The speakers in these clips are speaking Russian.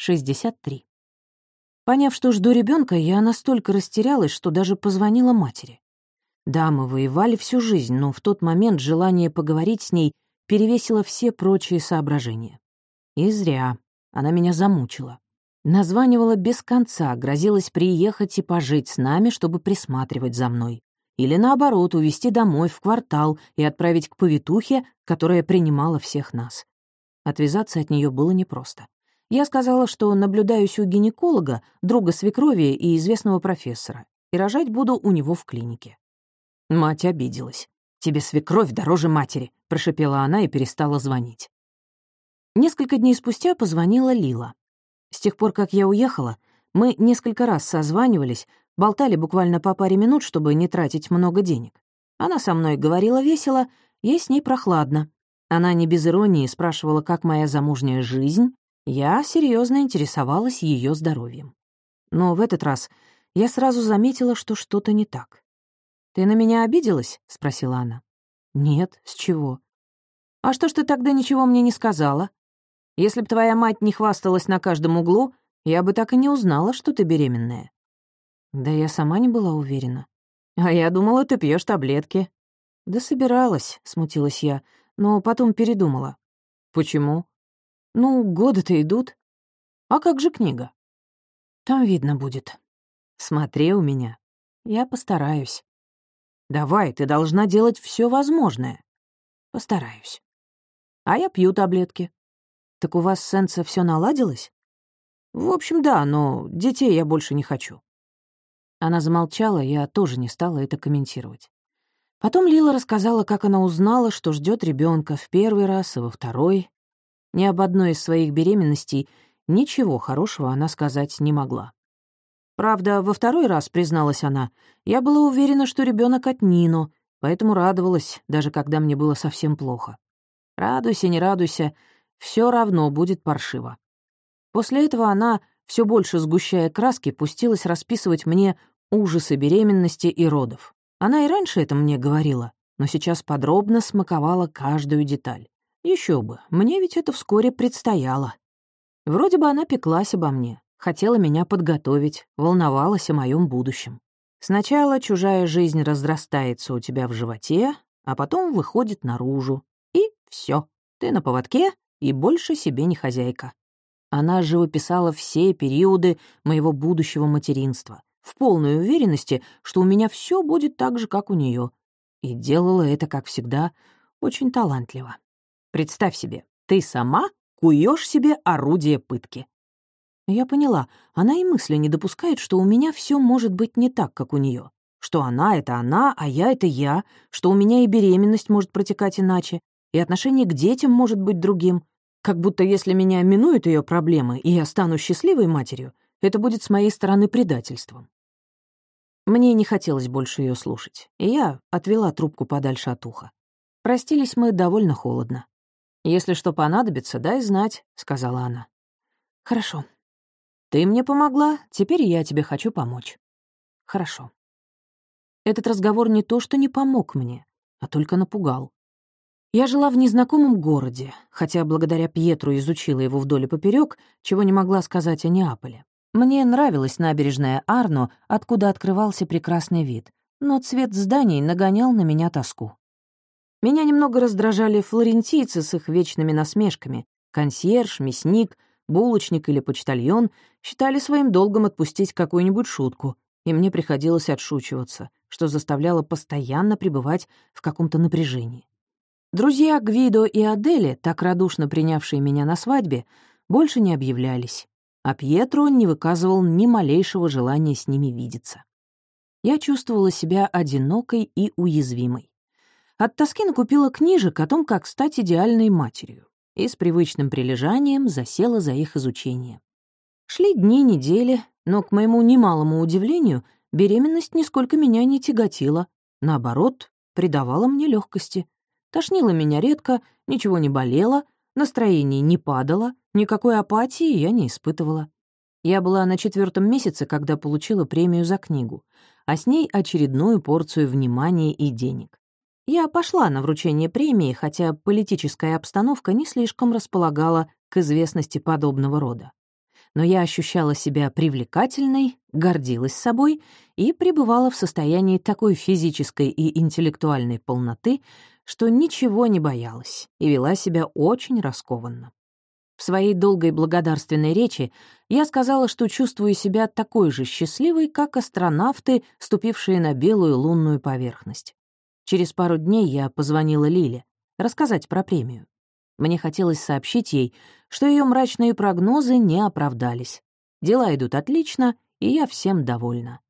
63. Поняв, что жду ребенка, я настолько растерялась, что даже позвонила матери. Да, мы воевали всю жизнь, но в тот момент желание поговорить с ней перевесило все прочие соображения. И зря. Она меня замучила. Названивала без конца, грозилась приехать и пожить с нами, чтобы присматривать за мной. Или наоборот, увезти домой, в квартал и отправить к повитухе, которая принимала всех нас. Отвязаться от нее было непросто. Я сказала, что наблюдаюсь у гинеколога, друга свекрови и известного профессора, и рожать буду у него в клинике. Мать обиделась. «Тебе свекровь дороже матери», — прошепела она и перестала звонить. Несколько дней спустя позвонила Лила. С тех пор, как я уехала, мы несколько раз созванивались, болтали буквально по паре минут, чтобы не тратить много денег. Она со мной говорила весело, я с ней прохладно. Она не без иронии спрашивала, как моя замужняя жизнь, я серьезно интересовалась ее здоровьем. Но в этот раз я сразу заметила, что что-то не так. «Ты на меня обиделась?» — спросила она. «Нет, с чего?» «А что ж ты тогда ничего мне не сказала? Если б твоя мать не хвасталась на каждом углу, я бы так и не узнала, что ты беременная». «Да я сама не была уверена». «А я думала, ты пьешь таблетки». «Да собиралась», — смутилась я, но потом передумала. «Почему?» Ну, годы-то идут. А как же книга? Там видно будет. Смотри у меня. Я постараюсь. Давай, ты должна делать все возможное. Постараюсь. А я пью таблетки. Так у вас с Сенса все наладилось? В общем, да, но детей я больше не хочу. Она замолчала, я тоже не стала это комментировать. Потом Лила рассказала, как она узнала, что ждет ребенка в первый раз и во второй, ни об одной из своих беременностей ничего хорошего она сказать не могла. Правда, во второй раз, призналась она, я была уверена, что ребенок от Нино, поэтому радовалась, даже когда мне было совсем плохо. Радуйся, не радуйся, все равно будет паршиво. После этого она, все больше сгущая краски, пустилась расписывать мне ужасы беременности и родов. Она и раньше это мне говорила, но сейчас подробно смаковала каждую деталь. Еще бы, мне ведь это вскоре предстояло. Вроде бы она пеклась обо мне, хотела меня подготовить, волновалась о моем будущем. Сначала чужая жизнь разрастается у тебя в животе, а потом выходит наружу. И все, ты на поводке и больше себе не хозяйка. Она живописала все периоды моего будущего материнства, в полной уверенности, что у меня все будет так же, как у нее, и делала это, как всегда, очень талантливо. Представь себе, ты сама куешь себе орудие пытки. Я поняла, она и мысли не допускает, что у меня все может быть не так, как у нее, что она — это она, а я — это я, что у меня и беременность может протекать иначе, и отношение к детям может быть другим, как будто если меня минуют ее проблемы, и я стану счастливой матерью, это будет с моей стороны предательством. Мне не хотелось больше ее слушать, и я отвела трубку подальше от уха. Простились мы довольно холодно. «Если что понадобится, дай знать», — сказала она. «Хорошо. Ты мне помогла, теперь я тебе хочу помочь». «Хорошо». Этот разговор не то, что не помог мне, а только напугал. Я жила в незнакомом городе, хотя благодаря Пьетру изучила его вдоль и поперек, чего не могла сказать о Неаполе. Мне нравилась набережная Арно, откуда открывался прекрасный вид, но цвет зданий нагонял на меня тоску. Меня немного раздражали флорентийцы с их вечными насмешками. Консьерж, мясник, булочник или почтальон считали своим долгом отпустить какую-нибудь шутку, и мне приходилось отшучиваться, что заставляло постоянно пребывать в каком-то напряжении. Друзья Гвидо и Адели, так радушно принявшие меня на свадьбе, больше не объявлялись, а Пьетро не выказывал ни малейшего желания с ними видеться. Я чувствовала себя одинокой и уязвимой. От тоски накупила книжек о том, как стать идеальной матерью, и с привычным прилежанием засела за их изучение. Шли дни, недели, но, к моему немалому удивлению, беременность нисколько меня не тяготила. Наоборот, придавала мне легкости. Тошнило меня редко, ничего не болело, настроение не падало, никакой апатии я не испытывала. Я была на четвертом месяце, когда получила премию за книгу, а с ней очередную порцию внимания и денег. Я пошла на вручение премии, хотя политическая обстановка не слишком располагала к известности подобного рода. но я ощущала себя привлекательной, гордилась собой и пребывала в состоянии такой физической и интеллектуальной полноты, что ничего не боялась и вела себя очень раскованно. В своей долгой благодарственной речи я сказала, что чувствую себя такой же счастливой, как астронавты, ступившие на белую лунную поверхность. Через пару дней я позвонила Лиле, рассказать про премию. Мне хотелось сообщить ей, что ее мрачные прогнозы не оправдались. Дела идут отлично, и я всем довольна.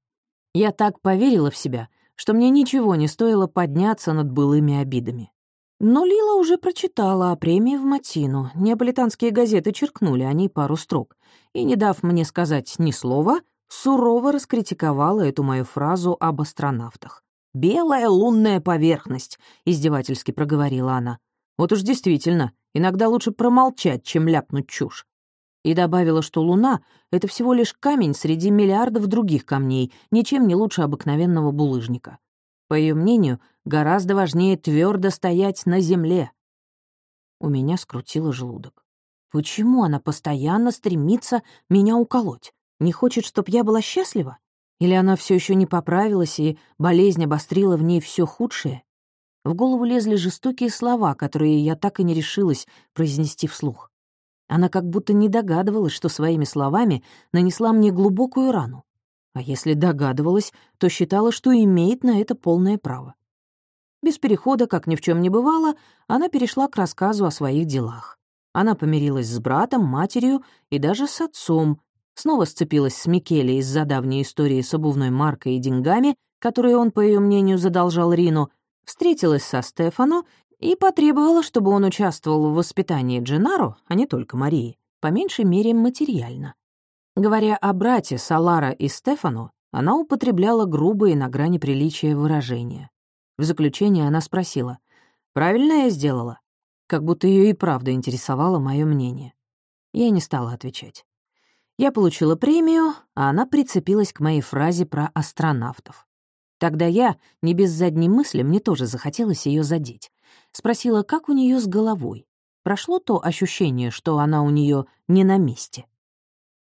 Я так поверила в себя, что мне ничего не стоило подняться над былыми обидами. Но Лила уже прочитала о премии в Матину. Неаполитанские газеты черкнули о ней пару строк. И, не дав мне сказать ни слова, сурово раскритиковала эту мою фразу об астронавтах. «Белая лунная поверхность», — издевательски проговорила она. «Вот уж действительно, иногда лучше промолчать, чем ляпнуть чушь». И добавила, что Луна — это всего лишь камень среди миллиардов других камней, ничем не лучше обыкновенного булыжника. По ее мнению, гораздо важнее твердо стоять на земле. У меня скрутило желудок. Почему она постоянно стремится меня уколоть? Не хочет, чтобы я была счастлива? Или она все еще не поправилась, и болезнь обострила в ней все худшее? В голову лезли жестокие слова, которые я так и не решилась произнести вслух. Она как будто не догадывалась, что своими словами нанесла мне глубокую рану. А если догадывалась, то считала, что имеет на это полное право. Без перехода, как ни в чем не бывало, она перешла к рассказу о своих делах. Она помирилась с братом, матерью и даже с отцом, снова сцепилась с Микеле из-за давней истории с обувной маркой и деньгами, которые он, по ее мнению, задолжал Рину, встретилась со Стефано и потребовала, чтобы он участвовал в воспитании Дженаро, а не только Марии, по меньшей мере материально. Говоря о брате Салара и Стефану, она употребляла грубые на грани приличия выражения. В заключение она спросила, «Правильно я сделала?» Как будто ее и правда интересовало мое мнение. Я не стала отвечать. Я получила премию, а она прицепилась к моей фразе про астронавтов. Тогда я, не без задней мысли, мне тоже захотелось ее задеть. Спросила, как у нее с головой. Прошло то ощущение, что она у нее не на месте.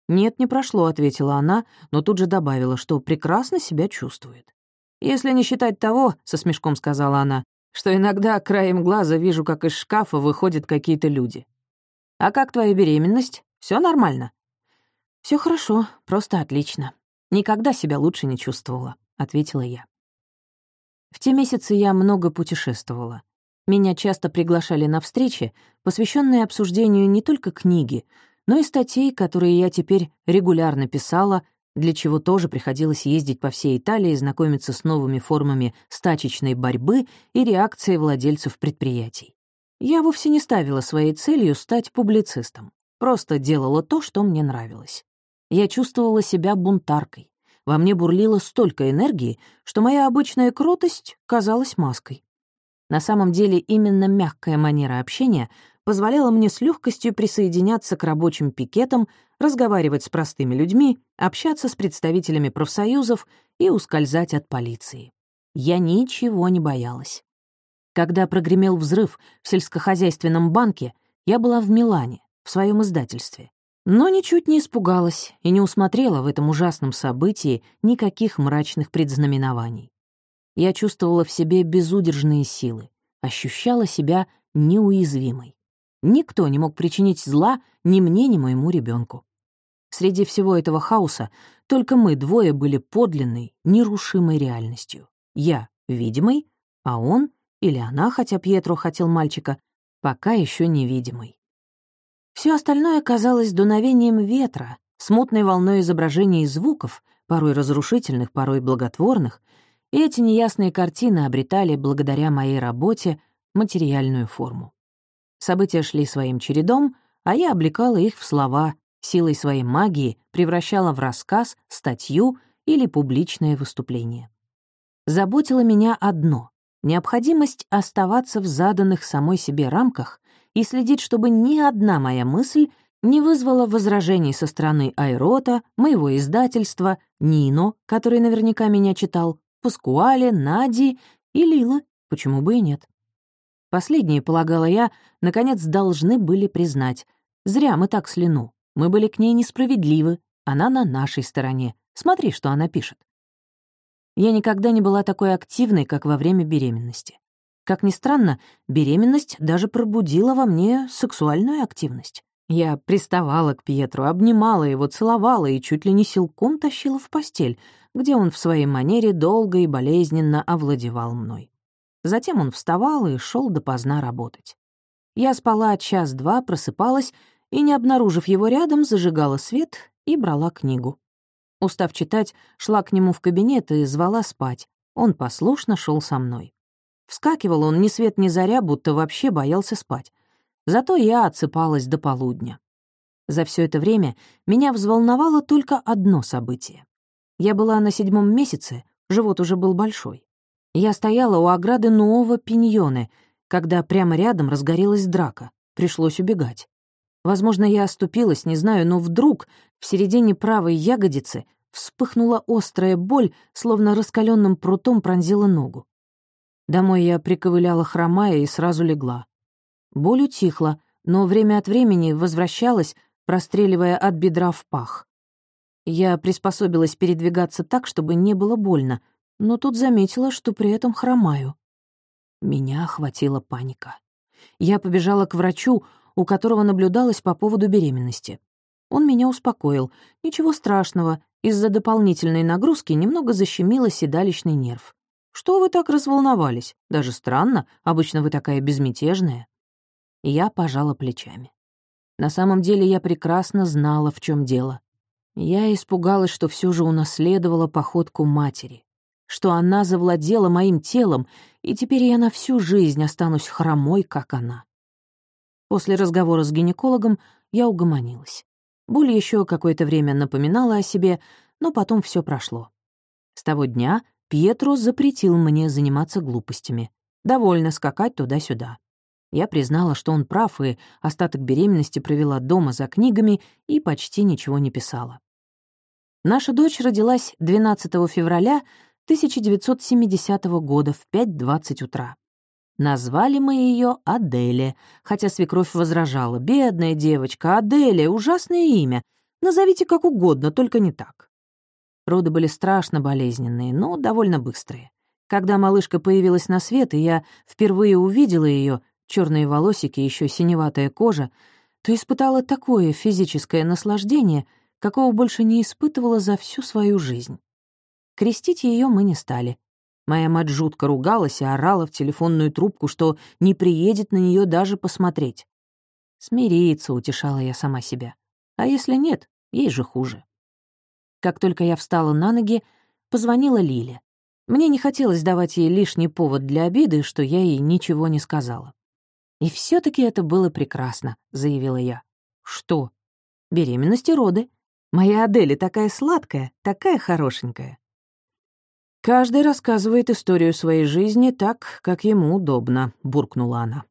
«Нет, не прошло», — ответила она, но тут же добавила, что прекрасно себя чувствует. «Если не считать того», — со смешком сказала она, «что иногда краем глаза вижу, как из шкафа выходят какие-то люди. А как твоя беременность? Все нормально?» Все хорошо, просто отлично. Никогда себя лучше не чувствовала», — ответила я. В те месяцы я много путешествовала. Меня часто приглашали на встречи, посвященные обсуждению не только книги, но и статей, которые я теперь регулярно писала, для чего тоже приходилось ездить по всей Италии знакомиться с новыми формами стачечной борьбы и реакцией владельцев предприятий. Я вовсе не ставила своей целью стать публицистом, просто делала то, что мне нравилось. Я чувствовала себя бунтаркой. Во мне бурлило столько энергии, что моя обычная кротость казалась маской. На самом деле именно мягкая манера общения позволяла мне с легкостью присоединяться к рабочим пикетам, разговаривать с простыми людьми, общаться с представителями профсоюзов и ускользать от полиции. Я ничего не боялась. Когда прогремел взрыв в сельскохозяйственном банке, я была в Милане, в своем издательстве. Но ничуть не испугалась и не усмотрела в этом ужасном событии никаких мрачных предзнаменований. Я чувствовала в себе безудержные силы, ощущала себя неуязвимой. Никто не мог причинить зла ни мне, ни моему ребенку. Среди всего этого хаоса только мы двое были подлинной, нерушимой реальностью. Я — видимой, а он, или она, хотя Пьетро хотел мальчика, пока еще невидимый. Все остальное казалось дуновением ветра, смутной волной изображений и звуков, порой разрушительных, порой благотворных, и эти неясные картины обретали, благодаря моей работе, материальную форму. События шли своим чередом, а я облекала их в слова, силой своей магии превращала в рассказ, статью или публичное выступление. Заботило меня одно — необходимость оставаться в заданных самой себе рамках и следить, чтобы ни одна моя мысль не вызвала возражений со стороны Айрота, моего издательства, Нино, который наверняка меня читал, Паскуале, Нади и Лила, почему бы и нет. Последние, полагала я, наконец должны были признать. Зря мы так слину. Мы были к ней несправедливы, она на нашей стороне. Смотри, что она пишет. Я никогда не была такой активной, как во время беременности. Как ни странно, беременность даже пробудила во мне сексуальную активность. Я приставала к Пьетру, обнимала его, целовала и чуть ли не силком тащила в постель, где он в своей манере долго и болезненно овладевал мной. Затем он вставал и шел допоздна работать. Я спала час-два, просыпалась и, не обнаружив его рядом, зажигала свет и брала книгу. Устав читать, шла к нему в кабинет и звала спать. Он послушно шел со мной. Вскакивал он ни свет ни заря, будто вообще боялся спать. Зато я отсыпалась до полудня. За все это время меня взволновало только одно событие. Я была на седьмом месяце, живот уже был большой. Я стояла у ограды нового пиньоны, когда прямо рядом разгорелась драка. Пришлось убегать. Возможно, я оступилась, не знаю, но вдруг в середине правой ягодицы вспыхнула острая боль, словно раскаленным прутом пронзила ногу. Домой я приковыляла хромая и сразу легла. Боль утихла, но время от времени возвращалась, простреливая от бедра в пах. Я приспособилась передвигаться так, чтобы не было больно, но тут заметила, что при этом хромаю. Меня охватила паника. Я побежала к врачу, у которого наблюдалась по поводу беременности. Он меня успокоил. Ничего страшного, из-за дополнительной нагрузки немного защемило седалищный нерв. «Что вы так разволновались? Даже странно, обычно вы такая безмятежная». Я пожала плечами. На самом деле я прекрасно знала, в чем дело. Я испугалась, что все же унаследовала походку матери, что она завладела моим телом, и теперь я на всю жизнь останусь хромой, как она. После разговора с гинекологом я угомонилась. Боль еще какое-то время напоминала о себе, но потом все прошло. С того дня Пьетро запретил мне заниматься глупостями, довольно скакать туда-сюда. Я признала, что он прав, и остаток беременности провела дома за книгами и почти ничего не писала. Наша дочь родилась 12 февраля 1970 года в 5.20 утра. Назвали мы ее Аделе, хотя свекровь возражала. «Бедная девочка, Аделия, ужасное имя. Назовите как угодно, только не так». Роды были страшно болезненные, но довольно быстрые. Когда малышка появилась на свет, и я впервые увидела ее, черные волосики, еще синеватая кожа, то испытала такое физическое наслаждение, какого больше не испытывала за всю свою жизнь. Крестить ее мы не стали. Моя мать жутко ругалась и орала в телефонную трубку, что не приедет на нее даже посмотреть. Смириться, утешала я сама себя. А если нет, ей же хуже. Как только я встала на ноги, позвонила Лиле. Мне не хотелось давать ей лишний повод для обиды, что я ей ничего не сказала. «И все таки это было прекрасно», — заявила я. «Что?» «Беременность и роды. Моя Адель такая сладкая, такая хорошенькая». «Каждый рассказывает историю своей жизни так, как ему удобно», — буркнула она.